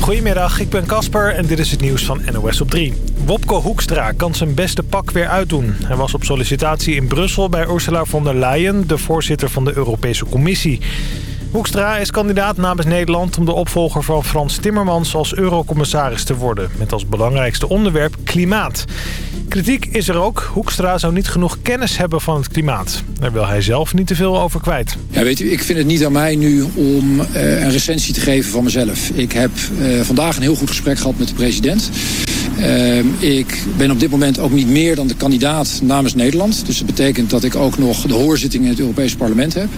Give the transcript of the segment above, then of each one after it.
Goedemiddag, ik ben Casper en dit is het nieuws van NOS op 3. Wopke Hoekstra kan zijn beste pak weer uitdoen. Hij was op sollicitatie in Brussel bij Ursula von der Leyen, de voorzitter van de Europese Commissie. Hoekstra is kandidaat namens Nederland om de opvolger van Frans Timmermans als eurocommissaris te worden. Met als belangrijkste onderwerp klimaat. Kritiek is er ook. Hoekstra zou niet genoeg kennis hebben van het klimaat. Daar wil hij zelf niet te veel over kwijt. Ja, weet u, ik vind het niet aan mij nu om uh, een recensie te geven van mezelf. Ik heb uh, vandaag een heel goed gesprek gehad met de president. Uh, ik ben op dit moment ook niet meer dan de kandidaat namens Nederland. Dus dat betekent dat ik ook nog de hoorzitting in het Europese parlement heb.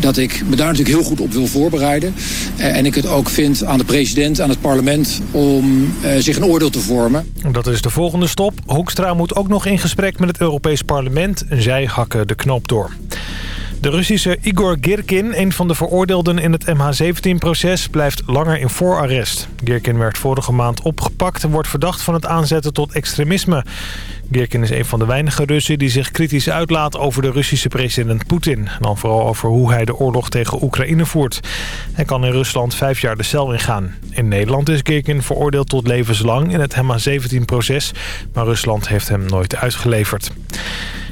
dat ik me daar natuurlijk heel goed op wil voorbereiden. en ik het ook vind aan de president, aan het parlement... om zich een oordeel te vormen. Dat is de volgende stop. Hoekstra moet ook nog in gesprek met het Europees parlement. Zij hakken de knoop door. De Russische Igor Girkin, een van de veroordeelden in het MH17-proces, blijft langer in voorarrest. Girkin werd vorige maand opgepakt en wordt verdacht van het aanzetten tot extremisme. Girkin is een van de weinige Russen die zich kritisch uitlaat over de Russische president Poetin. Dan vooral over hoe hij de oorlog tegen Oekraïne voert. Hij kan in Rusland vijf jaar de cel ingaan. In Nederland is Girkin veroordeeld tot levenslang in het MH17-proces, maar Rusland heeft hem nooit uitgeleverd.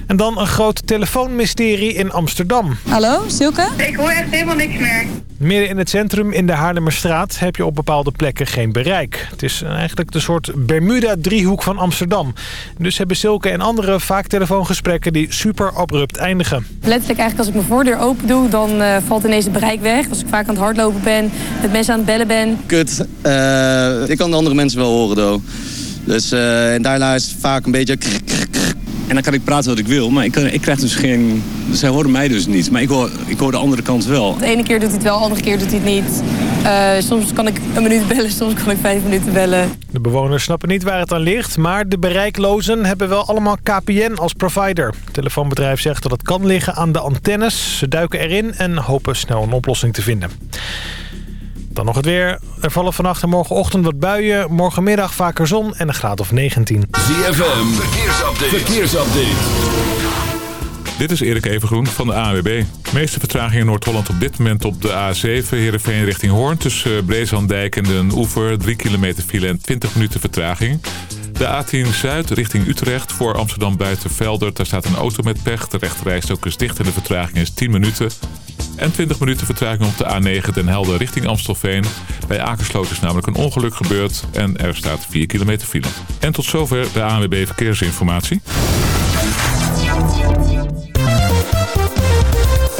En dan een groot telefoonmysterie in Amsterdam. Hallo, Silke? Ik hoor echt helemaal niks meer. Midden in het centrum in de Haarlemmerstraat heb je op bepaalde plekken geen bereik. Het is eigenlijk de soort Bermuda-driehoek van Amsterdam. Dus hebben Silke en anderen vaak telefoongesprekken die super abrupt eindigen. Letterlijk eigenlijk als ik mijn voordeur open doe, dan uh, valt ineens het bereik weg. Als ik vaak aan het hardlopen ben, met mensen aan het bellen ben. Kut, uh, ik kan de andere mensen wel horen, though. Dus uh, en daarna is het vaak een beetje... En dan kan ik praten wat ik wil, maar ik, ik krijg dus geen... Zij horen mij dus niet, maar ik hoor, ik hoor de andere kant wel. De ene keer doet hij het wel, de andere keer doet hij het niet. Uh, soms kan ik een minuut bellen, soms kan ik vijf minuten bellen. De bewoners snappen niet waar het aan ligt, maar de bereiklozen hebben wel allemaal KPN als provider. Het telefoonbedrijf zegt dat het kan liggen aan de antennes. Ze duiken erin en hopen snel een oplossing te vinden. Dan nog het weer. Er vallen vannacht en morgenochtend wat buien. Morgenmiddag vaker zon en een graad of 19. ZFM, verkeersupdate. verkeersupdate. Dit is Erik Evengroen van de AWB. De meeste vertraging in Noord-Holland op dit moment op de A7... Heerenveen richting Hoorn tussen Breeslanddijk en Den Oever... 3 kilometer file en 20 minuten vertraging. De A10 Zuid richting Utrecht voor Amsterdam Buitenvelder. Daar staat een auto met pech. De rechterrijstok is dicht en de vertraging is 10 minuten. En 20 minuten vertraging op de A9 Den Helder richting Amstelveen. Bij Akersloot is namelijk een ongeluk gebeurd en er staat 4 kilometer file. En tot zover de ANWB Verkeersinformatie.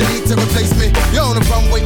the need to replace me. You're on the runway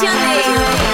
江磊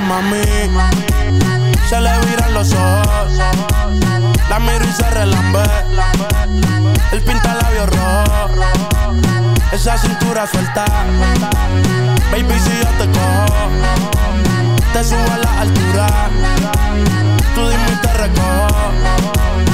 Mami. Se le viran los ojos. La miro y se relambe. El pinta labios rojo. Esa cintura suelta. Baby, si yo te cojo, te subo a la altura. Tú dime y te recojo.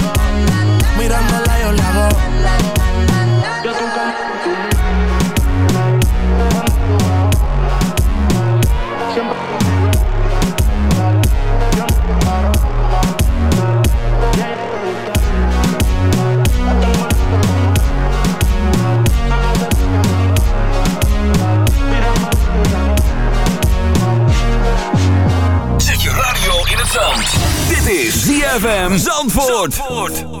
Zandvoort.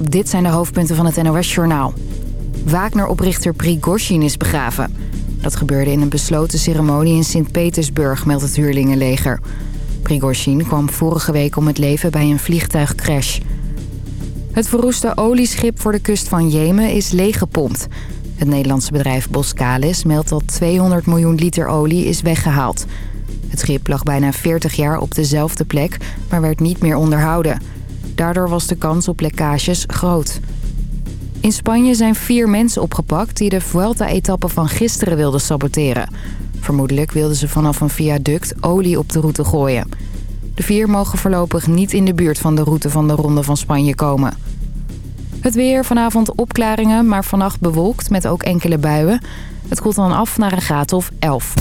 Dit zijn de hoofdpunten van het NOS-journaal. Wagner-oprichter Prigozhin is begraven. Dat gebeurde in een besloten ceremonie in Sint-Petersburg, meldt het huurlingenleger. Prigozhin kwam vorige week om het leven bij een vliegtuigcrash. Het verroeste olieschip voor de kust van Jemen is leeggepompt. Het Nederlandse bedrijf Boskalis meldt dat 200 miljoen liter olie is weggehaald. Het schip lag bijna 40 jaar op dezelfde plek, maar werd niet meer onderhouden. Daardoor was de kans op lekkages groot. In Spanje zijn vier mensen opgepakt die de Vuelta-etappe van gisteren wilden saboteren. Vermoedelijk wilden ze vanaf een viaduct olie op de route gooien. De vier mogen voorlopig niet in de buurt van de route van de Ronde van Spanje komen. Het weer, vanavond opklaringen, maar vannacht bewolkt met ook enkele buien. Het koelt dan af naar een graad of 11.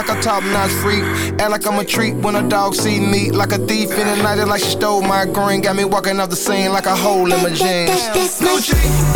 Like a top notch freak. Act like I'm a treat when a dog see me. Like a thief in the night, like she stole my green. Got me walking off the scene like a hole in my jeans. That,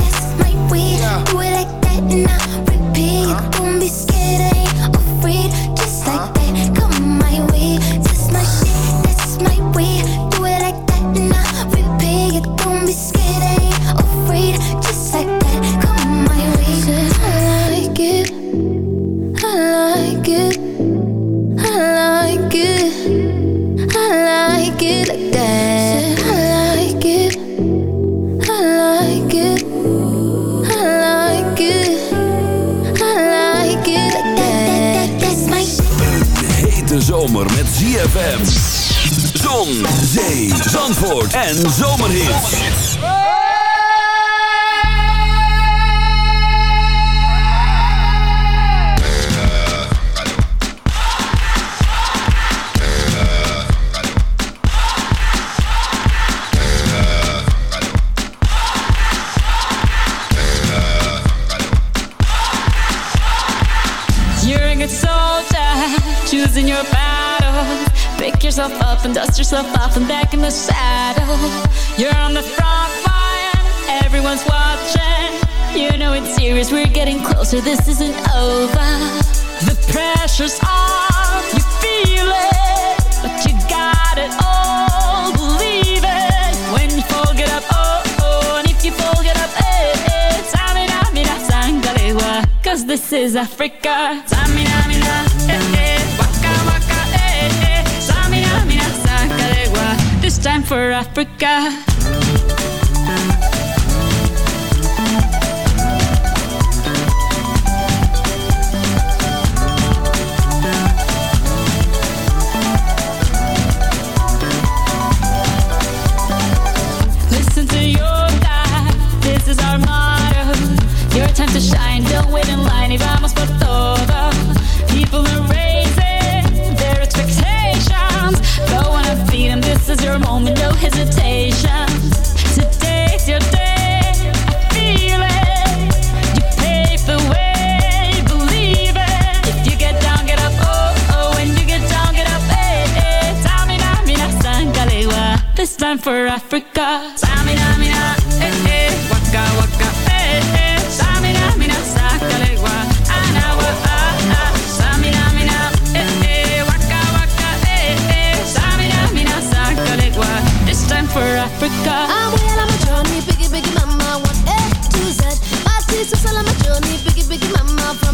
for Africa. Samina, mina, eh, eh, waka, waka, eh, eh. Samina, mina, sakalegua, anawa, ah, ah. Samina, mina, eh, eh, waka, waka, eh, eh. Samina, mina, sakalegua, this time for Africa. I'm well, I'm a journey, biggie, biggie, mama, one, eh, two, Z. My teeth, so I'm a journey, biggie, biggie, mama, from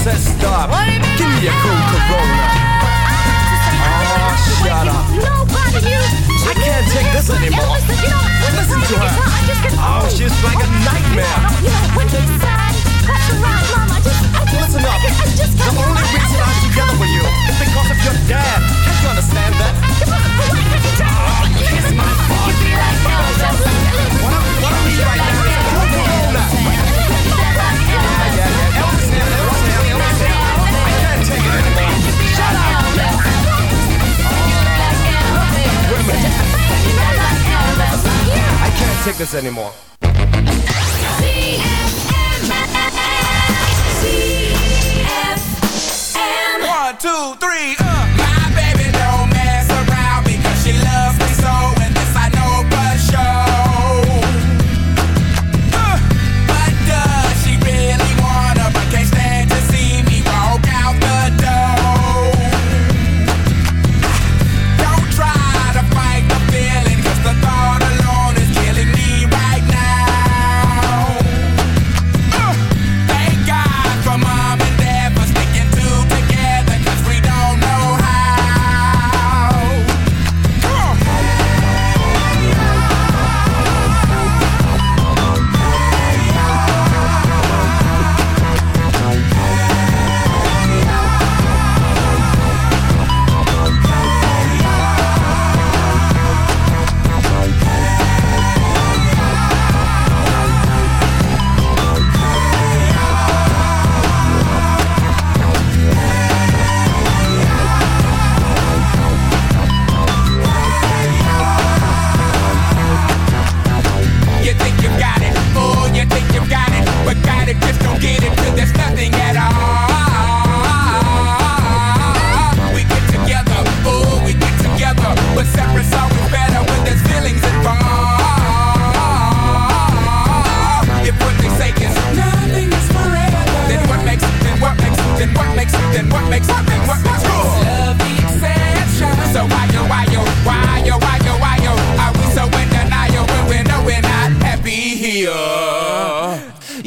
Said stop. What do you mean Give me a cool Corona. Oh, shut up. Nobody you. I can't take this anymore. Listen to her. Oh, she's like a nightmare. You know, when he's sad, that's around, Mom. I just, I just, Listen up. The only reason I'm together with you is because of your dad. Can't you understand that? Oh, ah, kiss my butt. You be like Elvis. What I'm, what I'm right now is a cool Corona. This anymore. One, two, three, uh.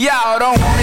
Yeah, I don't want it.